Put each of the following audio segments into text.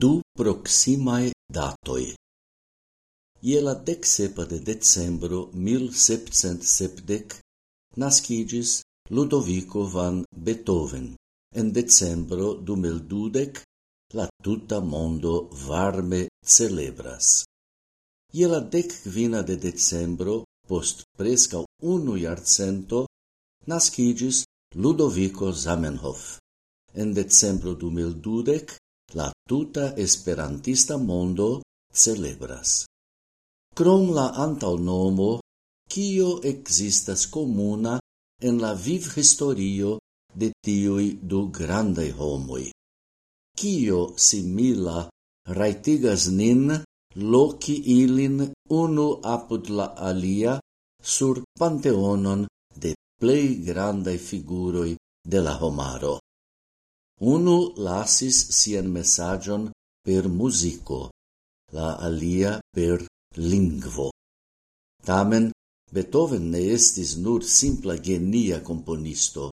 du proximae datoi. Iela la decsepa de decembro 1770 nascigis Ludovico van Beethoven. En decembro 2012 la tuta mondo varme celebras. Iela la decvina de decembro, post presca unu iarcento, nascigis Ludovico Zamenhof. En decembro 2012 la tuta esperantista mondo celebras. Crom la antaŭnomo, kio existas comuna en la viv historio de tiui du grandai homoi. Kio simila raitigas nin loci ilin unu apud la alia sur panteonon de plei grandai figuroi de la homaro. Unu lasis sian messagion per musico, la alia per lingvo. Tamen, Beethoven ne estis nur simpla genia componisto.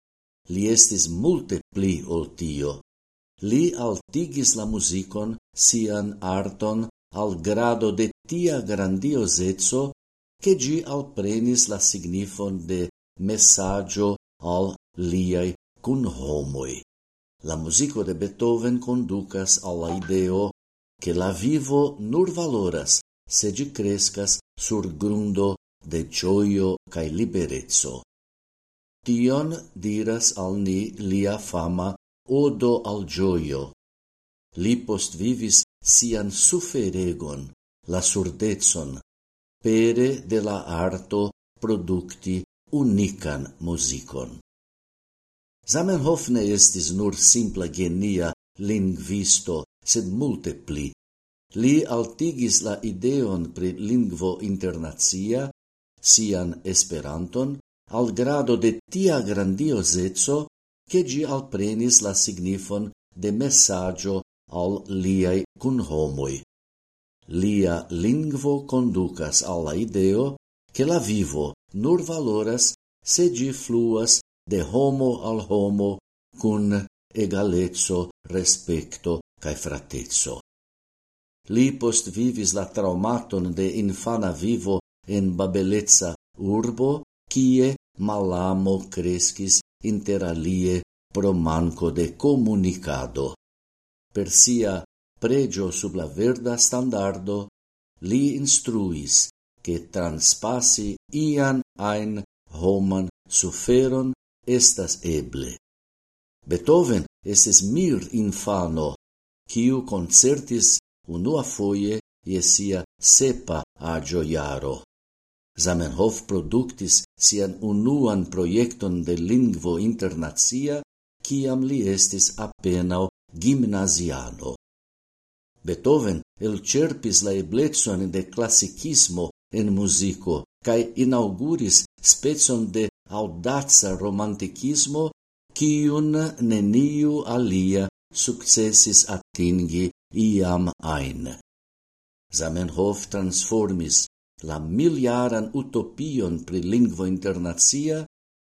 Li estis multe pli ol tio. Li altigis la musicon sian arton, al grado de tia grandiosezzo che gi alprenis la signifon de messaggio al liai cun homoi la musico de Beethoven conducas alla ideo che la vivo nur valoras se gi crescas sur grundo de gioio cae liberezzo. Tion diras al ni lia fama odo al gioio. Li post vivis sian suferegon, la surdezon, pere de la arto producti unican musicon. Zamenhof ne estis nur simpla genia lingvisto, sed multe pli. Li altigis la ideon pri lingvo internacia, sian esperanton, al grado de tia grandiosezzo, che gi alprenis la signifon de messaggio al liai cunhomoi. Lia lingvo conducas alla ideo che la vivo nur valoras se gi fluas de homo al homo cun egalezzo, respecto cae fratezzo. Li post vivis la traumaton de infana vivo en babelezza urbo, kie malamo crescis interalie pro manco de comunicado. Per sia pregio sub la verda standardo, li instruis che transpassi ian ein homan suferon estas eble. Beethoven estis mir infano, quiu concertis unua foie ie sia sepa agio jaro. Zamenhof productis sian unuan proiecton de lingvo internazia, ciam li estis apenao gimnasiano. Beethoven elcerpis la eblezon de classicismo en musico, cae inauguris spezon de audaca romanticismo kiun neniu alia successis atingi iam ein. Zamenhof transformis la miliaran utopion pri lingvo internazia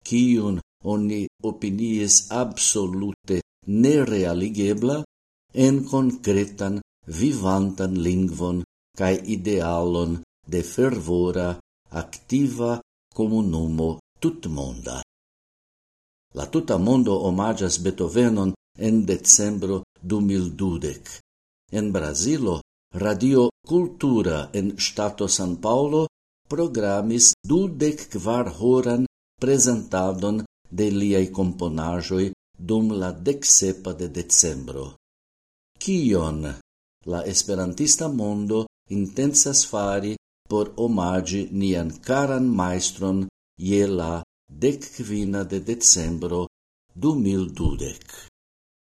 kiun oni opinies absolute nerealigebla, en concretan vivantan lingvon cae idealon de fervora, activa comunumo tutmonda. La tuta mondo omagias Beethovenon en decembro 2012. En Brasilo, Radio Cultura en Stato San Paulo programis dudec quar horan presentadon de liai componajoi dum la decsepa de decembro. Kion la esperantista mondo intensas fari por omagi nian caran maestron je la decquina de decembro du mil dudec.